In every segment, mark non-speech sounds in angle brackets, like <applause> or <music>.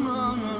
Assalamu alaikum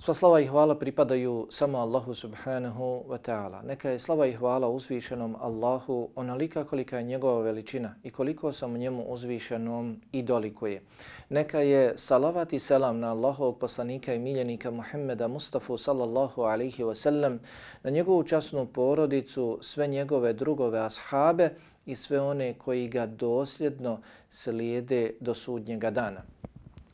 Sva slava i hvala pripadaju samo Allahu subhanahu wa ta'ala. Neka je slava i hvala uzvišenom Allahu onalika kolika je njegova veličina i koliko sam njemu uzvišenom i dolikuje. Neka je salavat i selam na Allahovog poslanika i miljenika Muhammeda Mustafa sallallahu alaihi wa sallam, na njegovu časnu porodicu, sve njegove drugove ashabe i sve one koji ga dosljedno slijede do sudnjega dana.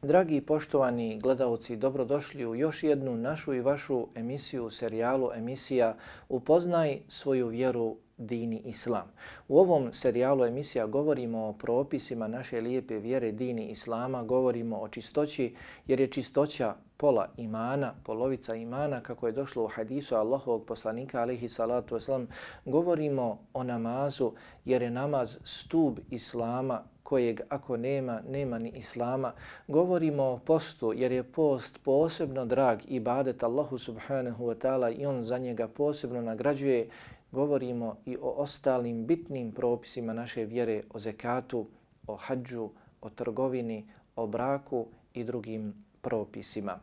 Dragi i poštovani gledalci, dobrodošli u još jednu našu i vašu emisiju, serijalu emisija Upoznaj svoju vjeru dini islam. U ovom serijalu emisija govorimo o propisima naše lijepe vjere dini islama, govorimo o čistoći jer je čistoća pola imana, polovica imana kako je došlo u hadisu Allahovog poslanika alaihi salatu wasalam. Govorimo o namazu jer je namaz stub islama kojeg ako nema, nema ni islama. Govorimo o postu jer je post posebno drag ibadet Allahu subhanahu wa ta'ala i on za njega posebno nagrađuje. Govorimo i o ostalim bitnim propisima naše vjere, o zekatu, o hađu, o trgovini, o braku i drugim propisima.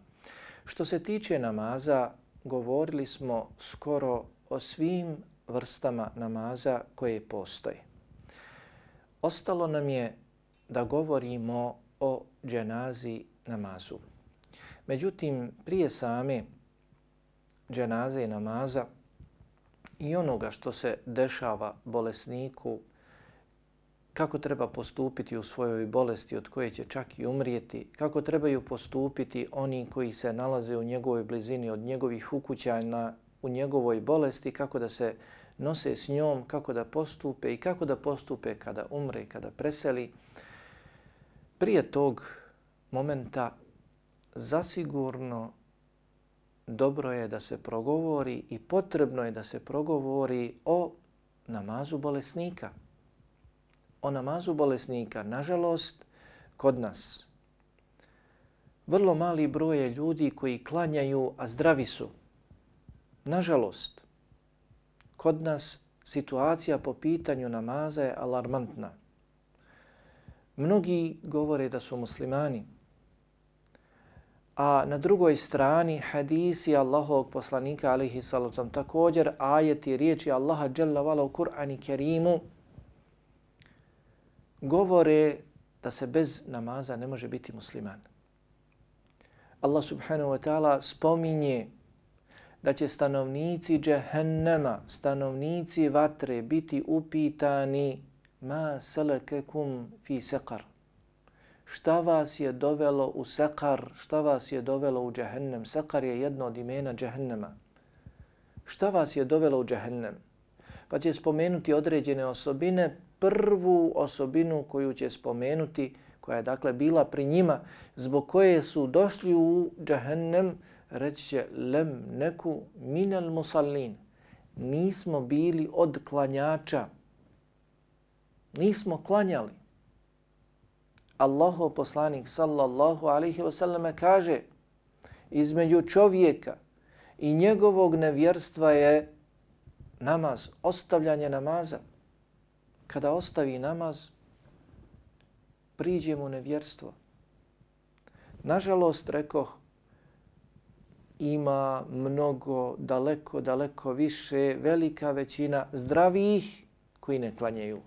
Što se tiče namaza, govorili smo skoro o svim vrstama namaza koje postoje. Ostalo nam je da govorimo o dženazi namazu. Međutim, prije same dženaze i namaza i onoga što se dešava bolesniku, kako treba postupiti u svojoj bolesti od koje će čak i umrijeti, kako trebaju postupiti oni koji se nalaze u njegovoj blizini od njegovih ukućajna u njegovoj bolesti, kako da se nose s njom, kako da postupe i kako da postupe kada umre, kada preseli. Prije tog momenta zasigurno dobro je da se progovori i potrebno je da se progovori o namazu bolesnika. O namazu bolesnika, nažalost, kod nas vrlo mali broj je ljudi koji klanjaju, a zdravi su. Nažalost, kod nas situacija po pitanju namaza je alarmantna. Mnogi govore da su muslimani, a na drugoj strani hadisi Allahovog poslanika alaihi salacom također ajeti riječi Allaha jalla vala u Kur'ani kerimu govore da se bez namaza ne može biti musliman. Allah subhanahu wa ta'ala spominje da će stanovnici džehennema, stanovnici vatre biti upitani ma selekekum fi sekar. Šta vas je dovelo u sekar? Šta vas je dovelo u džehennem? Sekar je jedno od imena džehennema. Šta vas je dovelo u džehennem? Pa će spomenuti određene osobine. Prvu osobinu koju će spomenuti, koja je dakle bila pri njima, zbog koje su došli u džehennem, reći će lem neku minel musallin. Nismo bili od klanjača. Nismo klanjali. Allahov poslanik sallallahu alaihi wasallam kaže između čovjeka i njegovog nevjerstva je namaz, ostavljanje namaza. kada ostavi namaz, priđe mu nevjerstvo. Nažalost, rekoh, ima mnogo, daleko, daleko više, velika većina zdravih koji ne klanjaju.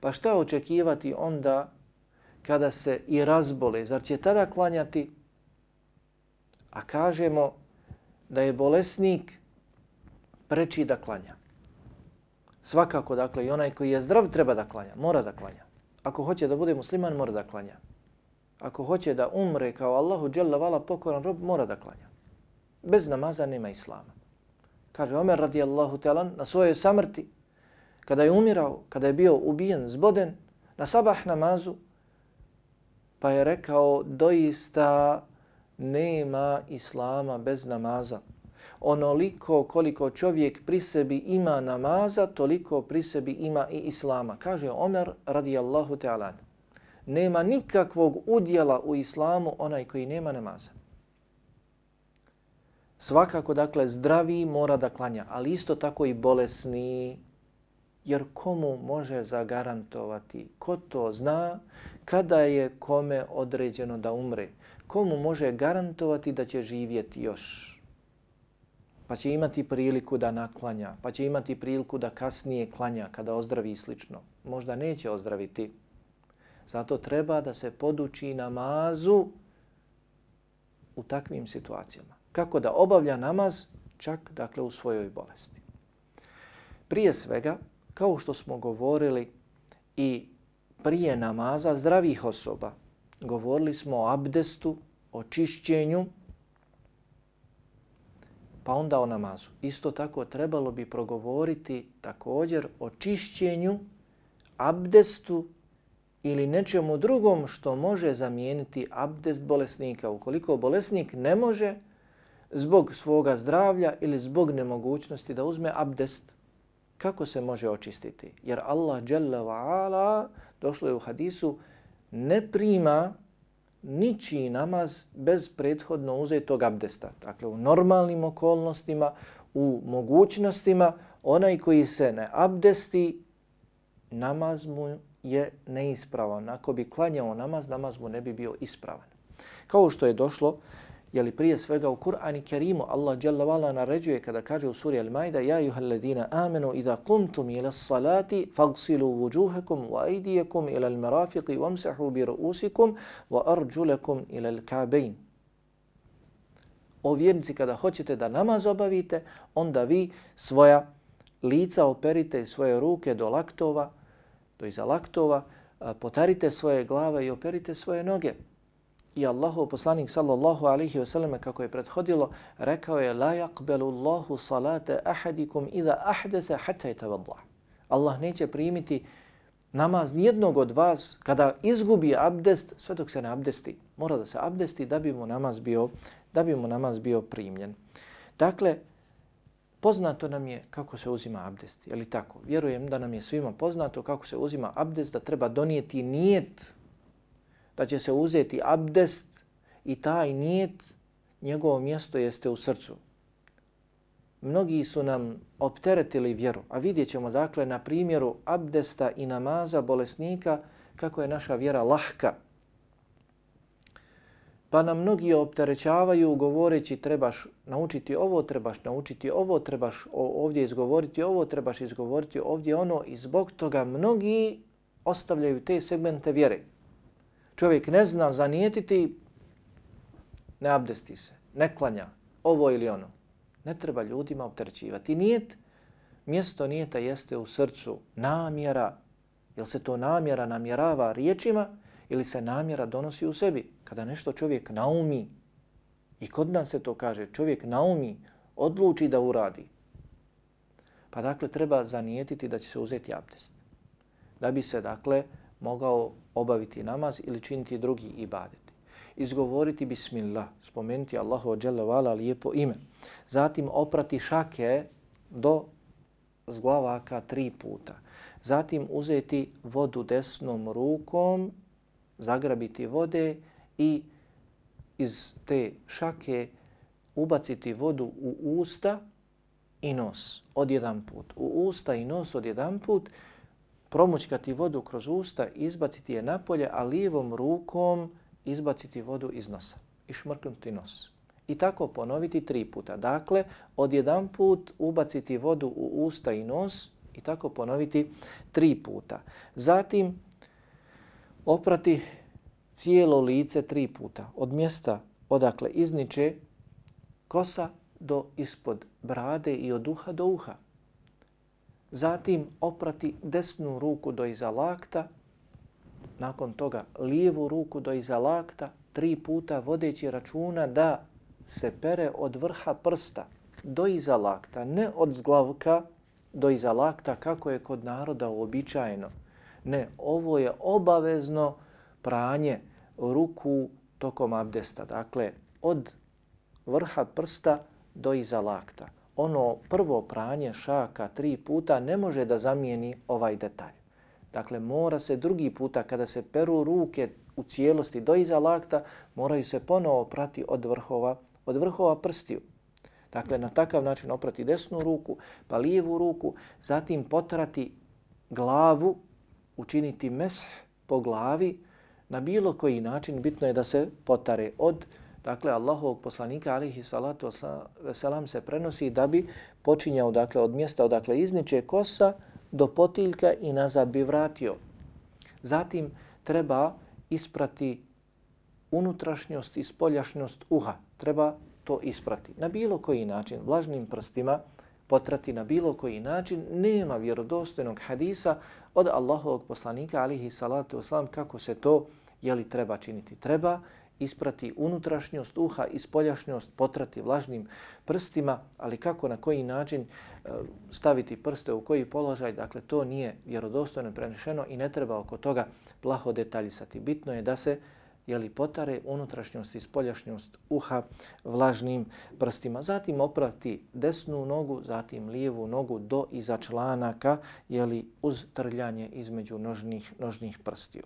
Pa šta očekivati onda kada se i razbole? Zar će tada klanjati? A kažemo da je bolesnik preči da klanja. Svakako, dakle, i onaj koji je zdrav treba da klanja, mora da klanja. Ako hoće da bude musliman, mora da klanja. Ako hoće da umre kao Allahu dželle vala pokoran rob, mora da klanja. Bez namaza nema islama. Kaže Omer radijallahu ta'ala na svojoj samrti, kada je umirao, kada je bio ubijen, zboden, na sabah namazu, pa je rekao, doista nema islama bez namaza. Onoliko koliko čovjek pri sebi ima namaza, toliko pri sebi ima i islama. Kaže Omer radijallahu ta'ala. Nema nikakvog udjela u islamu onaj koji nema namaza. Svakako, dakle, zdravi mora da klanja, ali isto tako i bolesni, jer komu može zagarantovati, ko to zna, kada je kome određeno da umre, komu može garantovati da će živjeti još, pa će imati priliku da naklanja, pa će imati priliku da kasnije klanja kada ozdravi i slično. Možda neće ozdraviti. Zato treba da se poduči namazu u takvim situacijama kako da obavlja namaz čak dakle u svojoj bolesti. Prije svega, kao što smo govorili i prije namaza zdravih osoba, govorili smo o abdestu, o čišćenju, pa onda o namazu. Isto tako trebalo bi progovoriti također o čišćenju, abdestu ili nečemu drugom što može zamijeniti abdest bolesnika. Ukoliko bolesnik ne može, zbog svoga zdravlja ili zbog nemogućnosti da uzme abdest, kako se može očistiti? Jer Allah Jalla wa ala, došlo je u hadisu, ne prima ničiji namaz bez prethodno uzetog abdesta. Dakle, u normalnim okolnostima, u mogućnostima, onaj koji se ne abdesti, namaz mu je neispravan. Ako bi klanjao namaz, namaz mu ne bi bio ispravan. Kao što je došlo Jeli prije svega u Kur'ani Kerimu Allah Jalla Vala naređuje kada kaže u suri Al-Majda Ja juha alladina amenu idha kumtum ila salati fagsilu wujuhakum wa aydiyakum ila al-marafiqi wamsahu bi ru'usikum wa arjulakum ila al-kabein. O vjernici kada hoćete da namaz obavite, onda vi svoja lica operite svoje ruke do laktova, do iza laktova, potarite svoje glave i operite svoje noge. I Allahu poslanik sallallahu alaihi wasallam kako je prethodilo rekao je la yaqbalu Allahu salata ahadikum idha ahdatha hatta yatawadda. Allah neće primiti namaz nijednog od vas kada izgubi abdest sve dok se ne abdesti. Mora da se abdesti da bi mu namaz bio da bi mu namaz bio primljen. Dakle, poznato nam je kako se uzima abdest. Je li tako? Vjerujem da nam je svima poznato kako se uzima abdest, da treba donijeti nijet da će se uzeti abdest i taj nijet, njegovo mjesto jeste u srcu. Mnogi su nam opteretili vjeru, a vidjet ćemo dakle na primjeru abdesta i namaza bolesnika kako je naša vjera lahka. Pa nam mnogi opterećavaju govoreći trebaš naučiti ovo, trebaš naučiti ovo, trebaš ovdje izgovoriti ovo, trebaš izgovoriti ovdje ono i zbog toga mnogi ostavljaju te segmente vjere čovjek ne zna zanijetiti, ne abdesti se, ne klanja, ovo ili ono. Ne treba ljudima opterećivati. Nijet, mjesto nijeta jeste u srcu namjera. Jel se to namjera namjerava riječima ili se namjera donosi u sebi? Kada nešto čovjek naumi, i kod nas se to kaže, čovjek naumi, odluči da uradi. Pa dakle treba zanijetiti da će se uzeti abdest. Da bi se dakle mogao obaviti namaz ili činiti drugi ibadeti. Izgovoriti bismillah, spomenuti Allahu ođele vala lijepo ime. Zatim oprati šake do zglavaka tri puta. Zatim uzeti vodu desnom rukom, zagrabiti vode i iz te šake ubaciti vodu u usta i nos od jedan put. U usta i nos od jedan put promućkati vodu kroz usta, izbaciti je napolje, a lijevom rukom izbaciti vodu iz nosa i šmrknuti nos. I tako ponoviti tri puta. Dakle, odjedan put ubaciti vodu u usta i nos i tako ponoviti tri puta. Zatim oprati cijelo lice tri puta. Od mjesta odakle izniče kosa do ispod brade i od uha do uha. Zatim oprati desnu ruku do iza lakta, nakon toga lijevu ruku do iza lakta, tri puta vodeći računa da se pere od vrha prsta do iza lakta, ne od zglavka do iza lakta kako je kod naroda uobičajeno. Ne, ovo je obavezno pranje ruku tokom abdesta. Dakle, od vrha prsta do iza lakta. Ono prvo pranje šaka tri puta ne može da zamijeni ovaj detalj. Dakle, mora se drugi puta kada se peru ruke u cijelosti do iza lakta, moraju se ponovo prati od vrhova, od vrhova prstiju. Dakle, na takav način oprati desnu ruku, pa lijevu ruku, zatim potrati glavu, učiniti mesh po glavi, na bilo koji način bitno je da se potare od Dakle, Allahovog poslanika alihi salatu wasalam se prenosi da bi počinjao dakle, od mjesta odakle izniče kosa do potiljka i nazad bi vratio. Zatim treba isprati unutrašnjost i spoljašnjost uha. Treba to isprati. Na bilo koji način, vlažnim prstima, potrati na bilo koji način, nema vjerodostojnog hadisa od Allahovog poslanika, alihi salatu wasalam, kako se to jeli treba činiti. Treba isprati unutrašnjost uha i spoljašnjost, potrati vlažnim prstima, ali kako, na koji način e, staviti prste u koji položaj, dakle to nije vjerodostojno prenešeno i ne treba oko toga plaho detaljisati. Bitno je da se jeli potare unutrašnjost i spoljašnjost uha vlažnim prstima. Zatim oprati desnu nogu, zatim lijevu nogu do iza članaka jeli uz trljanje između nožnih, nožnih prstiju.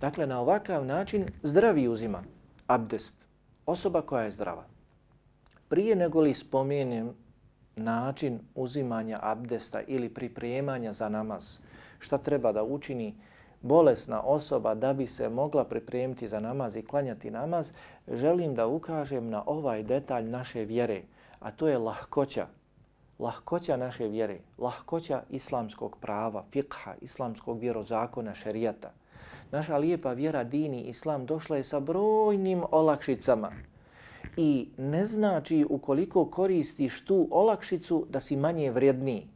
Dakle, na ovakav način zdravi uzima abdest. Osoba koja je zdrava. Prije nego li spomenem način uzimanja abdesta ili pripremanja za namaz, šta treba da učini bolesna osoba da bi se mogla pripremiti za namaz i klanjati namaz, želim da ukažem na ovaj detalj naše vjere, a to je lahkoća. Lahkoća naše vjere, lahkoća islamskog prava, fikha, islamskog vjerozakona, šerijata – naša lijepa vjera dini islam došla je sa brojnim olakšicama. I ne znači ukoliko koristiš tu olakšicu da si manje vrijedniji.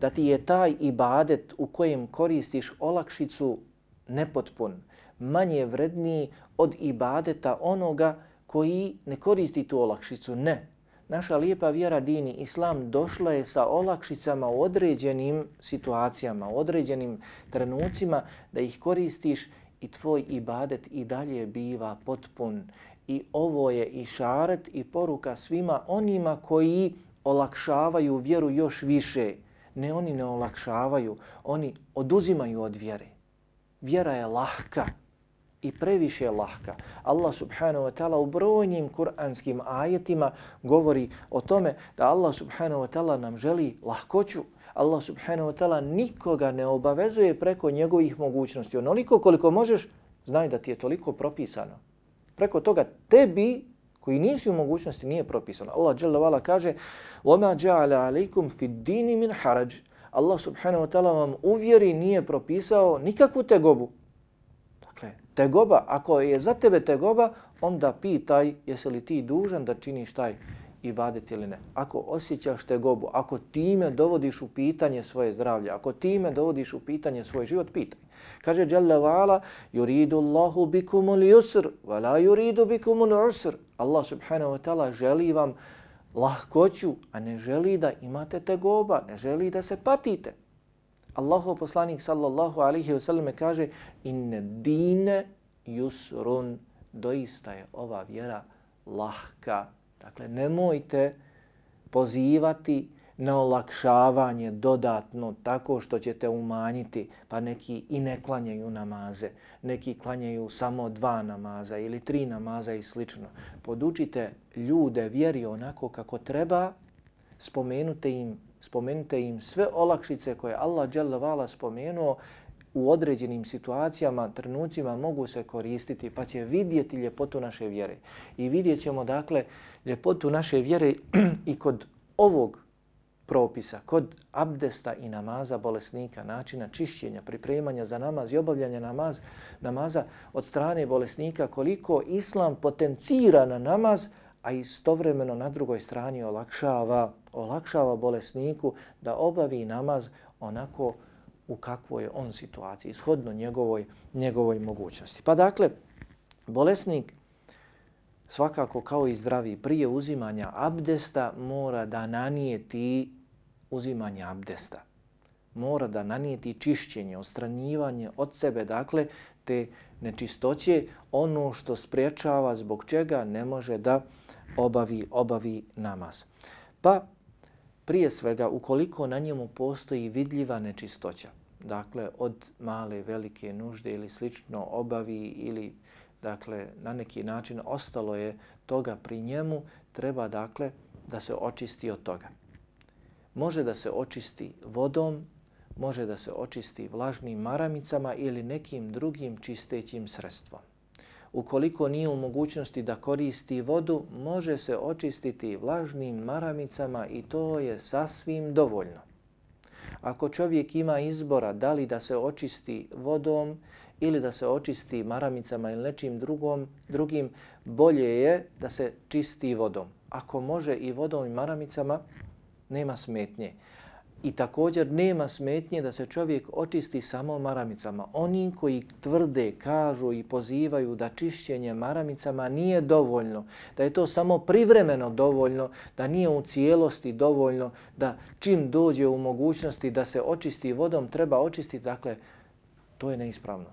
Da ti je taj ibadet u kojem koristiš olakšicu nepotpun, manje vredniji od ibadeta onoga koji ne koristi tu olakšicu. Ne, naša lijepa vjera dini islam došla je sa olakšicama u određenim situacijama, u određenim trenucima da ih koristiš i tvoj ibadet i dalje biva potpun. I ovo je i šaret i poruka svima onima koji olakšavaju vjeru još više. Ne oni ne olakšavaju, oni oduzimaju od vjere. Vjera je lahka i previše lahka. Allah subhanahu wa ta'ala u brojnim kuranskim ajetima govori o tome da Allah subhanahu wa ta'ala nam želi lahkoću. Allah subhanahu wa ta'ala nikoga ne obavezuje preko njegovih mogućnosti. Onoliko koliko možeš, znaj da ti je toliko propisano. Preko toga tebi koji nisi u mogućnosti nije propisano. Allah dželle vala kaže: "Oma ja'ala alaykum fid-din min harac. Allah subhanahu wa ta'ala vam uvjeri nije propisao nikakvu tegobu, Tegoba, ako je za tebe tegoba, onda pitaj jesi li ti dužan da činiš taj ibadet ili ne. Ako osjećaš tegobu, ako time dovodiš u pitanje svoje zdravlje, ako time dovodiš u pitanje svoj život, pitaj. Kaže Jalla wa'ala, yuridu Allahu bikum yusr, wa la yuridu bikumul usr. Allah subhanahu wa ta'ala želi vam lahkoću, a ne želi da imate tegoba, ne želi da se patite. Allahu poslanik sallallahu alaihi wa sallam kaže inne dine yusrun, doista je ova vjera lahka, Dakle, nemojte pozivati na olakšavanje dodatno tako što ćete umanjiti, pa neki i ne klanjaju namaze, neki klanjaju samo dva namaza ili tri namaza i slično. Podučite ljude vjeri onako kako treba, spomenute im, Spomenite im sve olakšice koje Allah dželle spomenuo u određenim situacijama, trenucima mogu se koristiti pa će vidjeti ljepotu naše vjere. I vidjet ćemo dakle ljepotu naše vjere <clears throat> i kod ovog propisa, kod abdesta i namaza bolesnika, načina čišćenja, pripremanja za namaz i obavljanja namaz, namaza od strane bolesnika, koliko islam potencira na namaz, a istovremeno na drugoj strani olakšava, olakšava bolesniku da obavi namaz onako u kakvoj je on situaciji, ishodno njegovoj, njegovoj mogućnosti. Pa dakle, bolesnik svakako kao i zdravi prije uzimanja abdesta mora da nanijeti uzimanje abdesta. Mora da nanijeti čišćenje, ostranjivanje od sebe, dakle, te nečistoće, ono što spriječava zbog čega ne može da obavi, obavi namaz. Pa prije svega, ukoliko na njemu postoji vidljiva nečistoća, dakle od male, velike nužde ili slično obavi ili dakle na neki način ostalo je toga pri njemu, treba dakle da se očisti od toga. Može da se očisti vodom, može da se očisti vlažnim maramicama ili nekim drugim čistećim sredstvom. Ukoliko nije u mogućnosti da koristi vodu, može se očistiti vlažnim maramicama i to je sasvim dovoljno. Ako čovjek ima izbora da li da se očisti vodom ili da se očisti maramicama ili nečim drugom, drugim, bolje je da se čisti vodom. Ako može i vodom i maramicama, nema smetnje. I također nema smetnje da se čovjek očisti samo maramicama. Oni koji tvrde, kažu i pozivaju da čišćenje maramicama nije dovoljno, da je to samo privremeno dovoljno, da nije u cijelosti dovoljno, da čim dođe u mogućnosti da se očisti vodom, treba očistiti, dakle, to je neispravno.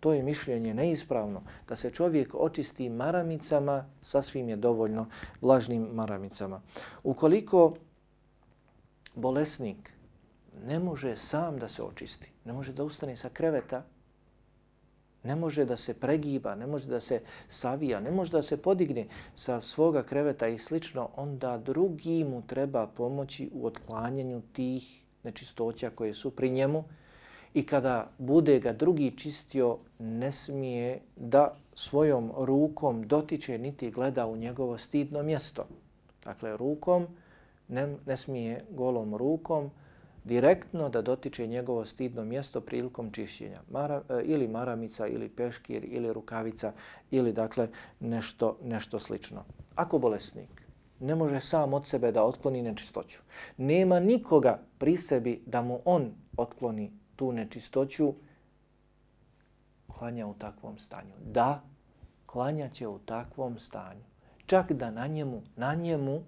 To je mišljenje neispravno. Da se čovjek očisti maramicama, sasvim je dovoljno vlažnim maramicama. Ukoliko bolesnik ne može sam da se očisti, ne može da ustane sa kreveta, ne može da se pregiba, ne može da se savija, ne može da se podigne sa svoga kreveta i slično, onda drugi mu treba pomoći u otklanjanju tih nečistoća koje su pri njemu i kada bude ga drugi čistio, ne smije da svojom rukom dotiče niti gleda u njegovo stidno mjesto. Dakle, rukom ne, ne smije golom rukom direktno da dotiče njegovo stidno mjesto prilikom čišćenja. Mara, e, ili maramica, ili peškir, ili rukavica, ili dakle nešto, nešto slično. Ako bolesnik ne može sam od sebe da otkloni nečistoću, nema nikoga pri sebi da mu on otkloni tu nečistoću, klanja u takvom stanju. Da, klanja će u takvom stanju. Čak da na njemu, na njemu,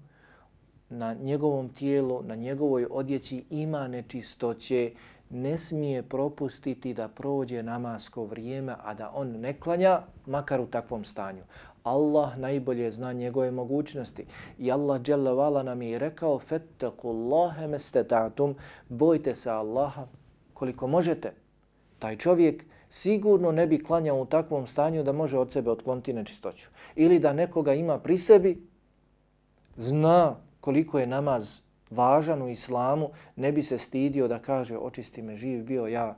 na njegovom tijelu, na njegovoj odjeći ima nečistoće, ne smije propustiti da prođe namasko vrijeme, a da on ne klanja, makar u takvom stanju. Allah najbolje zna njegove mogućnosti. I Allah dželle nam je rekao fattaqullaha mastata'tum, bojte se Allaha koliko možete. Taj čovjek sigurno ne bi klanjao u takvom stanju da može od sebe otkloniti nečistoću. Ili da nekoga ima pri sebi, zna koliko je namaz važan u islamu, ne bi se stidio da kaže očisti me živ bio, ja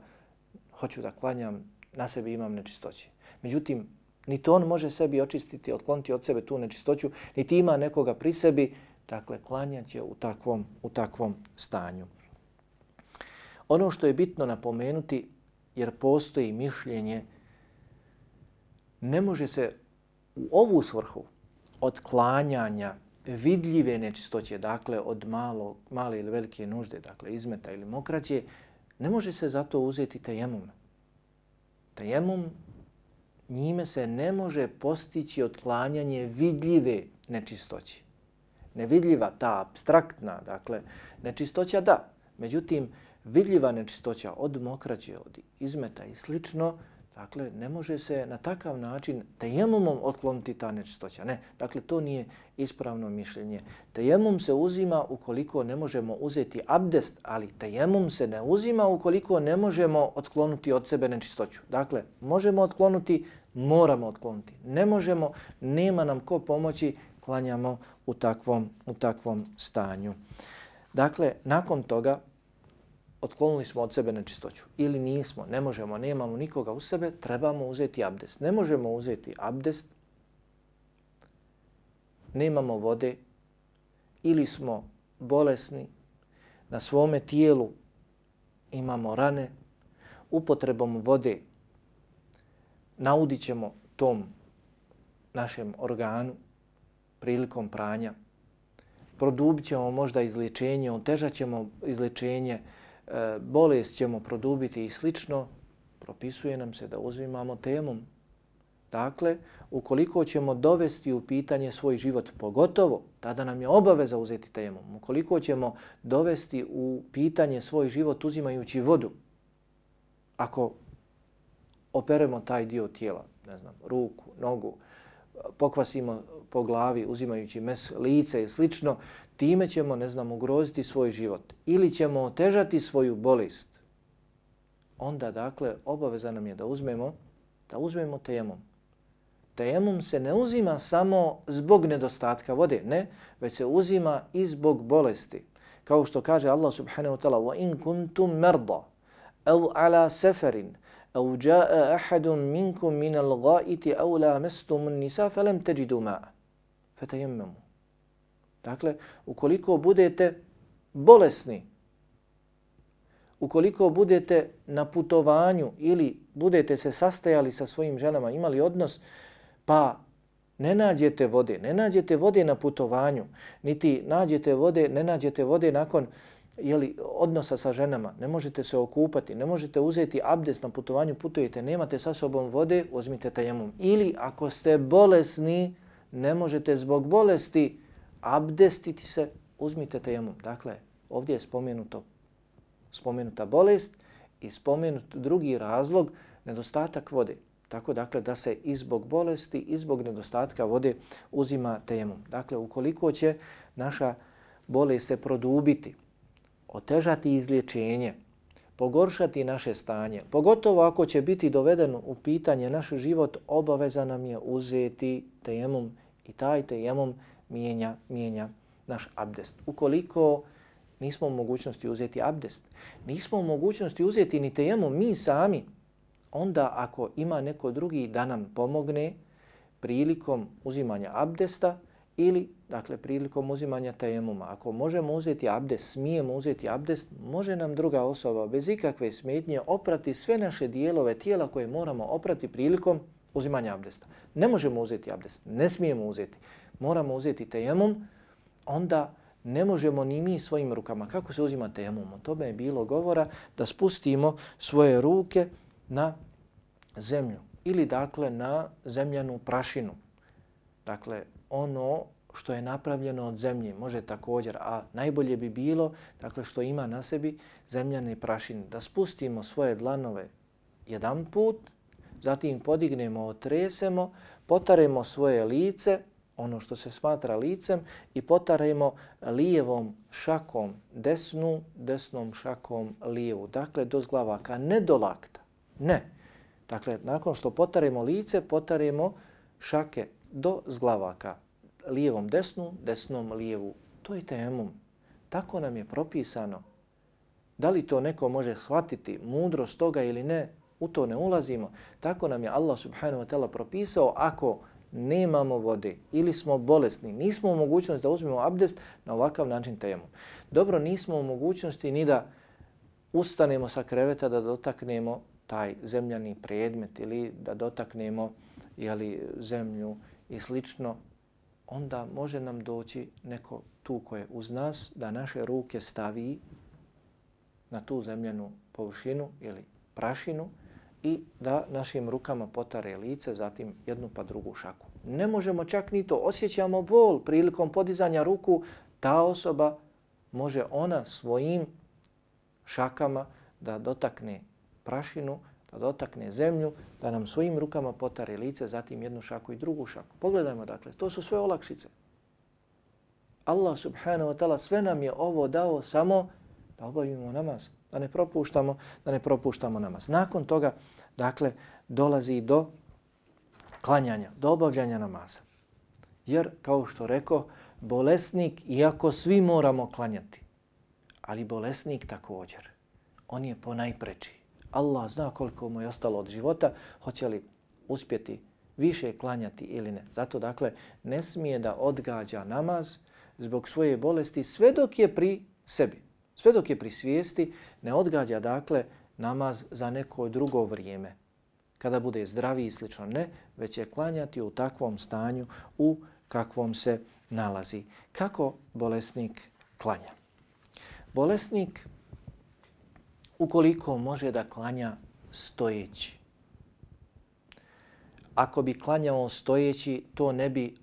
hoću da klanjam, na sebi imam nečistoće. Međutim, niti on može sebi očistiti, otkloniti od sebe tu nečistoću, niti ima nekoga pri sebi, dakle, klanjaće u takvom, u takvom stanju. Ono što je bitno napomenuti, jer postoji mišljenje, ne može se u ovu svrhu odklanjanja vidljive nečistoće, dakle od malo, male ili velike nužde, dakle izmeta ili mokraće, ne može se zato uzeti tajemum. Tajemum, njime se ne može postići otklanjanje vidljive nečistoće. Nevidljiva, ta abstraktna, dakle, nečistoća da. Međutim, vidljiva nečistoća od mokraće, od izmeta i slično, Dakle, ne može se na takav način tejemumom otkloniti ta nečistoća. Ne, dakle, to nije ispravno mišljenje. Tejemum se uzima ukoliko ne možemo uzeti abdest, ali tejemum se ne uzima ukoliko ne možemo otkloniti od sebe nečistoću. Dakle, možemo otklonuti, moramo otklonuti. Ne možemo, nema nam ko pomoći, klanjamo u takvom, u takvom stanju. Dakle, nakon toga, otklonili smo od sebe nečistoću ili nismo, ne možemo, nemamo nikoga u sebe, trebamo uzeti abdest. Ne možemo uzeti abdest, nemamo vode ili smo bolesni, na svome tijelu imamo rane, upotrebom vode naudit ćemo tom našem organu prilikom pranja, produbit ćemo možda izlječenje, otežat ćemo izlječenje, E, bolest ćemo produbiti i slično, propisuje nam se da uzimamo temom. Dakle, ukoliko ćemo dovesti u pitanje svoj život, pogotovo, tada nam je obaveza uzeti temom. Ukoliko ćemo dovesti u pitanje svoj život uzimajući vodu, ako operemo taj dio tijela, ne znam, ruku, nogu, pokvasimo po glavi uzimajući mes, lice i slično, time ćemo, ne znam, ugroziti svoj život ili ćemo otežati svoju bolest. Onda, dakle, obaveza nam je da uzmemo, da uzmemo tejemom. Tejemom se ne uzima samo zbog nedostatka vode, ne, već se uzima i zbog bolesti. Kao što kaže Allah subhanahu wa ta'ala, وَإِن كُنْتُمْ مَرْضَ أَوْ عَلَى سَفَرٍ أو جاء أحد منكم من الغائط أو لامستم النساء فلم تجدوا ماء فتيمموا Dakle, ukoliko budete bolesni, ukoliko budete na putovanju ili budete se sastajali sa svojim ženama, imali odnos, pa ne nađete vode, ne nađete vode na putovanju, niti nađete vode, ne nađete vode nakon jeli, odnosa sa ženama, ne možete se okupati, ne možete uzeti abdest na putovanju, putujete, nemate sa sobom vode, uzmite tajemum. Ili ako ste bolesni, ne možete zbog bolesti abdestiti se, uzmite tejemum. Dakle, ovdje je spomenuto, spomenuta bolest i spomenut drugi razlog, nedostatak vode. Tako dakle da se i zbog bolesti i zbog nedostatka vode uzima tejemum. Dakle, ukoliko će naša bolest se produbiti, otežati izlječenje, pogoršati naše stanje, pogotovo ako će biti dovedeno u pitanje naš život, obaveza nam je uzeti tejemum i taj tejemum mijenja, mijenja naš abdest. Ukoliko nismo u mogućnosti uzeti abdest, nismo u mogućnosti uzeti ni tejemu mi sami, onda ako ima neko drugi da nam pomogne prilikom uzimanja abdesta, ili dakle prilikom uzimanja tejemuma. Ako možemo uzeti abdest, smijemo uzeti abdest, može nam druga osoba bez ikakve smetnje oprati sve naše dijelove tijela koje moramo oprati prilikom uzimanja abdesta. Ne možemo uzeti abdest, ne smijemo uzeti. Moramo uzeti tejemum, onda ne možemo ni mi svojim rukama. Kako se uzima tejemum? O tome je bilo govora da spustimo svoje ruke na zemlju ili dakle na zemljanu prašinu. Dakle, ono što je napravljeno od zemlje može također, a najbolje bi bilo dakle što ima na sebi zemljane prašine. Da spustimo svoje dlanove jedan put, zatim podignemo, otresemo, potaremo svoje lice, ono što se smatra licem, i potarajmo lijevom šakom desnu, desnom šakom lijevu. Dakle, do zglavaka, ne do lakta. Ne. Dakle, nakon što potaremo lice, potaremo šake do zglavaka lijevom desnu, desnom lijevu. To je temum. Tako nam je propisano. Da li to neko može shvatiti mudrost toga ili ne, u to ne ulazimo. Tako nam je Allah subhanahu wa ta'ala propisao ako nemamo vode ili smo bolesni, nismo u mogućnosti da uzmemo abdest na ovakav način temu. Dobro, nismo u mogućnosti ni da ustanemo sa kreveta da dotaknemo taj zemljani predmet ili da dotaknemo jeli, zemlju i slično onda može nam doći neko tu koje uz nas da naše ruke stavi na tu zemljenu površinu ili prašinu i da našim rukama potare lice, zatim jednu pa drugu šaku. Ne možemo čak ni to, osjećamo bol prilikom podizanja ruku, ta osoba može ona svojim šakama da dotakne prašinu, da dotakne zemlju, da nam svojim rukama potare lice, zatim jednu šaku i drugu šaku. Pogledajmo dakle, to su sve olakšice. Allah subhanahu wa ta'ala sve nam je ovo dao samo da obavimo namaz, da ne propuštamo, da ne propuštamo namaz. Nakon toga, dakle, dolazi do klanjanja, do obavljanja namaza. Jer, kao što rekao, bolesnik, iako svi moramo klanjati, ali bolesnik također on je ponajpreči. Allah zna koliko mu je ostalo od života, hoće li uspjeti više klanjati ili ne. Zato dakle ne smije da odgađa namaz zbog svoje bolesti sve dok je pri sebi. Sve dok je pri svijesti ne odgađa dakle namaz za neko drugo vrijeme. Kada bude zdravi i slično ne, već je klanjati u takvom stanju u kakvom se nalazi. Kako bolesnik klanja? Bolesnik ukoliko može da klanja stojeći. Ako bi klanjao stojeći, to ne bi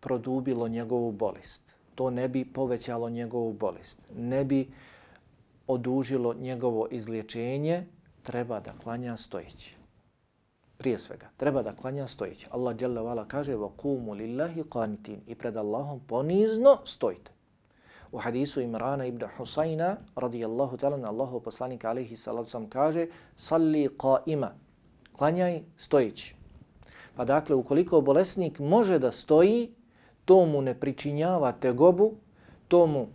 produbilo njegovu bolest. To ne bi povećalo njegovu bolest. Ne bi odužilo njegovo izliječenje, treba da klanja stojeći. Prije svega, treba da klanja stojeći. Allah dželle Vala kaže وَقُومُ لِلَّهِ قَانِتِينَ i pred Allahom ponizno stojite. U hadisu Imrana ibn Husayna radijallahu ta'ala Allahu poslanika alaihi salatu sam kaže salli qa'ima, klanjaj stojeći. Pa dakle, ukoliko bolesnik može da stoji, to mu ne pričinjava tegobu, to mu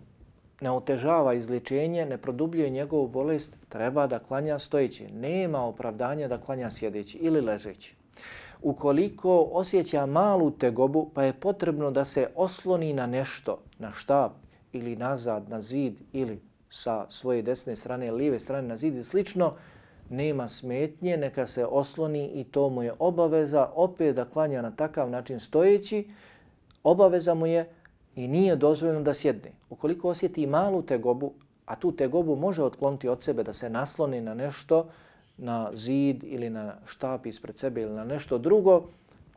ne otežava izličenje, ne produbljuje njegovu bolest, treba da klanja stojeći. Nema opravdanja da klanja sjedeći ili ležeći. Ukoliko osjeća malu tegobu, pa je potrebno da se osloni na nešto, na štab, ili nazad na zid ili sa svoje desne strane, lijeve strane na zid i slično, nema smetnje, neka se osloni i to mu je obaveza opet da klanja na takav način stojeći, obaveza mu je i nije dozvoljeno da sjedne. Ukoliko osjeti malu tegobu, a tu tegobu može otkloniti od sebe da se nasloni na nešto, na zid ili na štap ispred sebe ili na nešto drugo,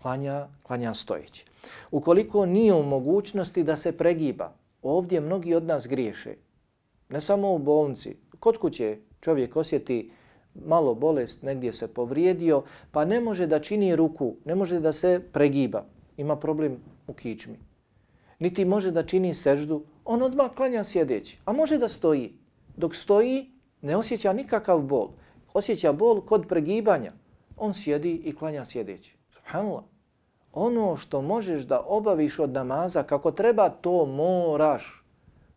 klanja, klanja stojeći. Ukoliko nije u mogućnosti da se pregiba, Ovdje mnogi od nas griješe. Ne samo u bolnici. Kod kuće čovjek osjeti malo bolest, negdje se povrijedio, pa ne može da čini ruku, ne može da se pregiba. Ima problem u kičmi. Niti može da čini seždu, on odmah klanja sjedeći. A može da stoji. Dok stoji, ne osjeća nikakav bol. Osjeća bol kod pregibanja. On sjedi i klanja sjedeći. Subhanallah ono što možeš da obaviš od namaza kako treba, to moraš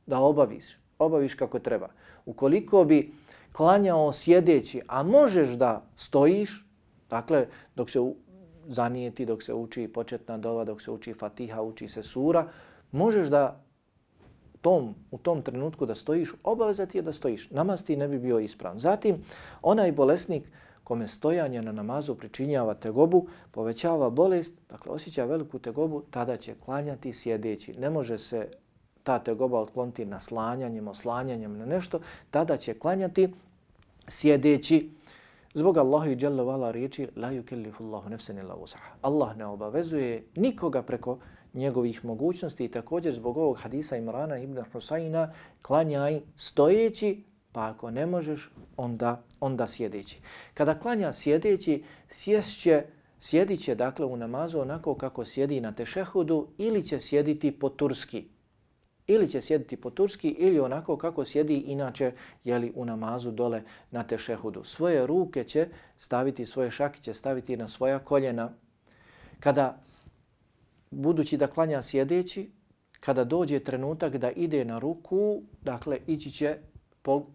da obaviš. Obaviš kako treba. Ukoliko bi klanjao sjedeći, a možeš da stojiš, dakle, dok se zanijeti, dok se uči početna dova, dok se uči fatiha, uči se sura, možeš da tom, u tom trenutku da stojiš, obaveza ti je da stojiš. Namaz ti ne bi bio ispravan. Zatim, onaj bolesnik, kome stojanje na namazu pričinjava tegobu, povećava bolest, dakle osjeća veliku tegobu, tada će klanjati sjedeći. Ne može se ta tegoba otkloniti naslanjanjem, oslanjanjem na nešto, tada će klanjati sjedeći. Zbog Allahu i Jalla vala riječi La yukellifu Allahu nafsan illa usaha. Allah ne obavezuje nikoga preko njegovih mogućnosti i također zbog ovog hadisa Imrana ibn Husayna klanjaj stojeći pa ako ne možeš, onda, onda sjedeći. Kada klanja sjedeći, sješće, sjedit će dakle u namazu onako kako sjedi na tešehudu ili će sjediti po turski. Ili će sjediti po turski ili onako kako sjedi inače jeli, u namazu dole na tešehudu. Svoje ruke će staviti, svoje šake će staviti na svoja koljena. Kada, budući da klanja sjedeći, kada dođe trenutak da ide na ruku, dakle ići će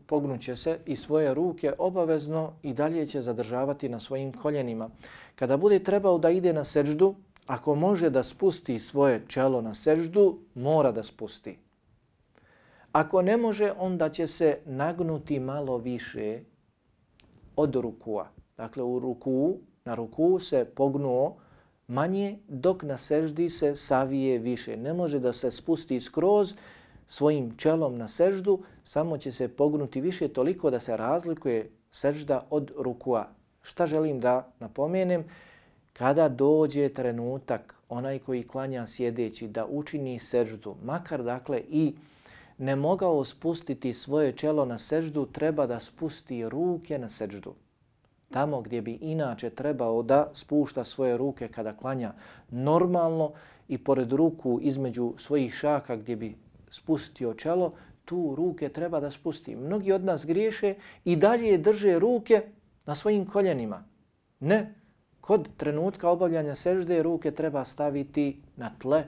pognuće se i svoje ruke obavezno i dalje će zadržavati na svojim koljenima. Kada bude trebao da ide na seđdu, ako može da spusti svoje čelo na seždu, mora da spusti. Ako ne može, onda će se nagnuti malo više od rukua. Dakle, u ruku, na ruku se pognuo manje, dok na seždi se savije više. Ne može da se spusti skroz, svojim čelom na seždu, samo će se pognuti više toliko da se razlikuje sežda od rukua. Šta želim da napomenem? Kada dođe trenutak, onaj koji klanja sjedeći da učini seždu, makar dakle i ne mogao spustiti svoje čelo na seždu, treba da spusti ruke na seždu. Tamo gdje bi inače trebao da spušta svoje ruke kada klanja normalno i pored ruku između svojih šaka gdje bi spustio čelo, tu ruke treba da spusti. Mnogi od nas griješe i dalje drže ruke na svojim koljenima. Ne, kod trenutka obavljanja sežde ruke treba staviti na tle,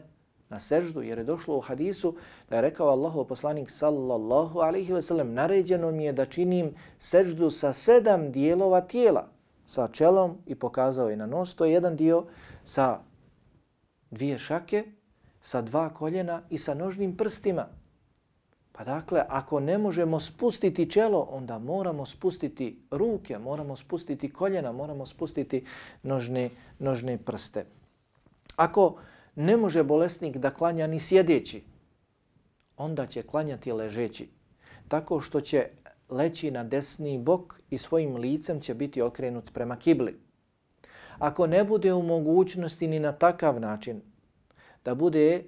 na seždu, jer je došlo u hadisu da je rekao Allahu poslanik sallallahu alaihi ve sellem, naređeno mi je da činim seždu sa sedam dijelova tijela, sa čelom i pokazao je na nos, to je jedan dio sa dvije šake, sa dva koljena i sa nožnim prstima. Pa dakle, ako ne možemo spustiti čelo, onda moramo spustiti ruke, moramo spustiti koljena, moramo spustiti nožne, nožne prste. Ako ne može bolesnik da klanja ni sjedeći, onda će klanjati ležeći. Tako što će leći na desni bok i svojim licem će biti okrenut prema kibli. Ako ne bude u mogućnosti ni na takav način da bude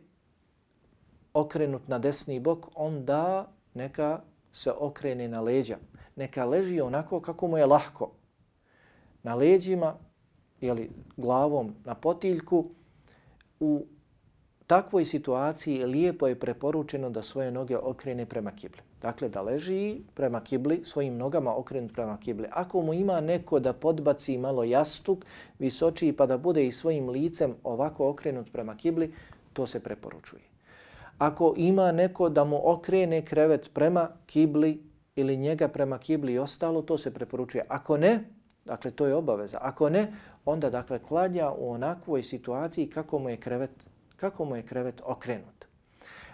okrenut na desni bok, onda neka se okrene na leđa. Neka leži onako kako mu je lahko. Na leđima, jeli, glavom na potiljku, u takvoj situaciji lijepo je preporučeno da svoje noge okrene prema kibli. Dakle, da leži prema kibli, svojim nogama okrenut prema kibli. Ako mu ima neko da podbaci malo jastuk, visočiji pa da bude i svojim licem ovako okrenut prema kibli, to se preporučuje. Ako ima neko da mu okrene krevet prema kibli ili njega prema kibli i ostalo, to se preporučuje. Ako ne, dakle to je obaveza. Ako ne, onda dakle klanja u onakvoj situaciji kako mu je krevet, kako mu je krevet okrenut.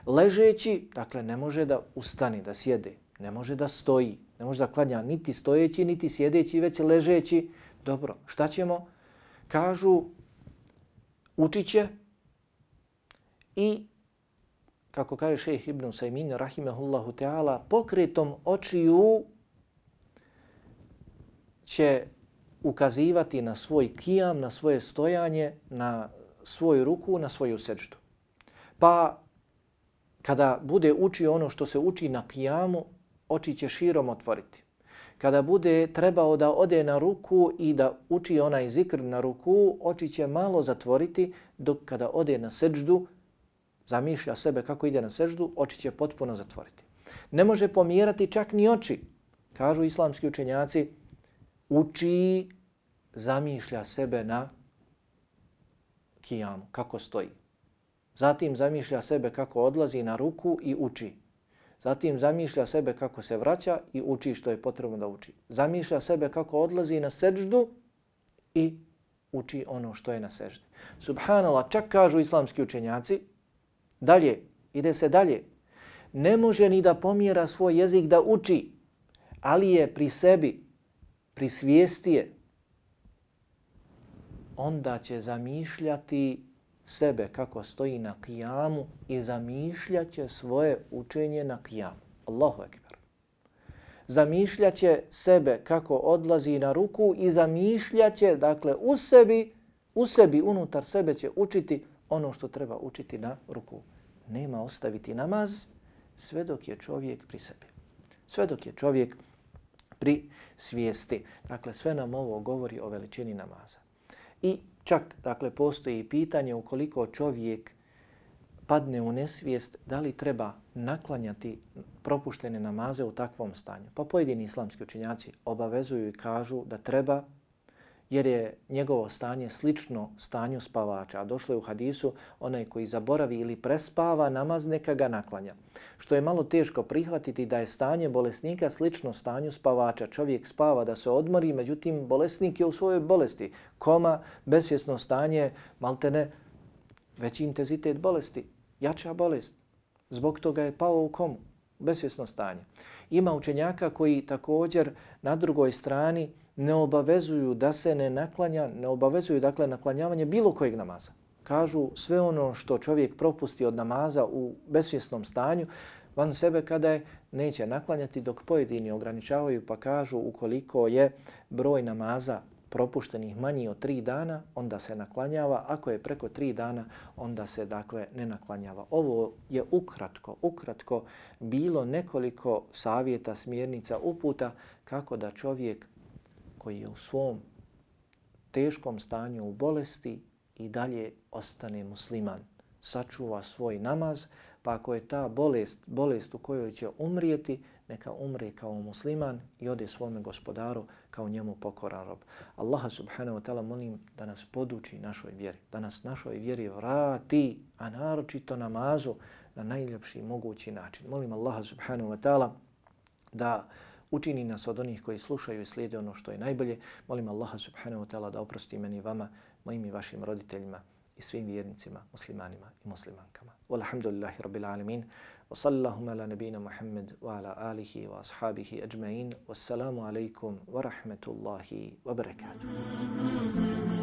Ležeći, dakle ne može da ustani, da sjede, ne može da stoji, ne može da klanja niti stojeći, niti sjedeći, već ležeći. Dobro, šta ćemo? Kažu, učit će i kako kaže šejh Ibn Sajmin, rahimehullahu ta'ala, pokretom očiju će ukazivati na svoj kijam, na svoje stojanje, na svoju ruku, na svoju seđdu. Pa kada bude učio ono što se uči na kijamu, oči će širom otvoriti. Kada bude trebao da ode na ruku i da uči onaj zikr na ruku, oči će malo zatvoriti, dok kada ode na seđdu, zamišlja sebe kako ide na seždu, oči će potpuno zatvoriti. Ne može pomjerati čak ni oči. Kažu islamski učenjaci, uči, zamišlja sebe na kijamu, kako stoji. Zatim zamišlja sebe kako odlazi na ruku i uči. Zatim zamišlja sebe kako se vraća i uči što je potrebno da uči. Zamišlja sebe kako odlazi na seždu i uči ono što je na seždi. Subhanallah, čak kažu islamski učenjaci, Dalje, ide se dalje. Ne može ni da pomjera svoj jezik da uči, ali je pri sebi, pri svijesti je. onda će zamišljati sebe kako stoji na kijamu i zamišljaće svoje učenje na kijamu. Allahu ekber. Zamišljaće sebe kako odlazi na ruku i zamišljaće, dakle, u sebi, u sebi, unutar sebe će učiti ono što treba učiti na ruku. Nema ostaviti namaz sve dok je čovjek pri sebi. Sve dok je čovjek pri svijesti. Dakle, sve nam ovo govori o veličini namaza. I čak, dakle, postoji pitanje ukoliko čovjek padne u nesvijest, da li treba naklanjati propuštene namaze u takvom stanju. Pa pojedini islamski učinjaci obavezuju i kažu da treba jer je njegovo stanje slično stanju spavača. A došlo je u hadisu onaj koji zaboravi ili prespava namaz neka ga naklanja. Što je malo teško prihvatiti da je stanje bolesnika slično stanju spavača. Čovjek spava da se odmori, međutim bolesnik je u svojoj bolesti. Koma, besvjesno stanje, maltene veći intenzitet bolesti, jača bolest. Zbog toga je pao u komu, besvjesno stanje. Ima učenjaka koji također na drugoj strani ne obavezuju da se ne naklanja, ne obavezuju dakle naklanjavanje bilo kojeg namaza. Kažu sve ono što čovjek propusti od namaza u besvjesnom stanju, van sebe kada je neće naklanjati dok pojedini ograničavaju pa kažu ukoliko je broj namaza propuštenih manji od tri dana, onda se naklanjava. Ako je preko tri dana, onda se dakle ne naklanjava. Ovo je ukratko, ukratko bilo nekoliko savjeta, smjernica, uputa kako da čovjek koji je u svom teškom stanju u bolesti i dalje ostane musliman. Sačuva svoj namaz, pa ako je ta bolest, bolest u kojoj će umrijeti, neka umre kao musliman i ode svome gospodaru kao njemu pokoran rob. Allaha subhanahu wa ta'ala molim da nas poduči našoj vjeri, da nas našoj vjeri vrati, a naročito namazu na najljepši mogući način. Molim Allaha subhanahu wa ta'ala da učini nas od onih koji slušaju i slijede ono što je najbolje. Molim Allaha subhanahu wa ta'ala da oprosti meni vama, mojim i vašim roditeljima i svim vjernicima, muslimanima i muslimankama. Walhamdulillahi rabbil alamin. Wa sallallahu ala nabina Muhammad wa ala alihi wa ashabihi ajma'in. Wassalamu alaikum wa rahmatullahi wa barakatuh.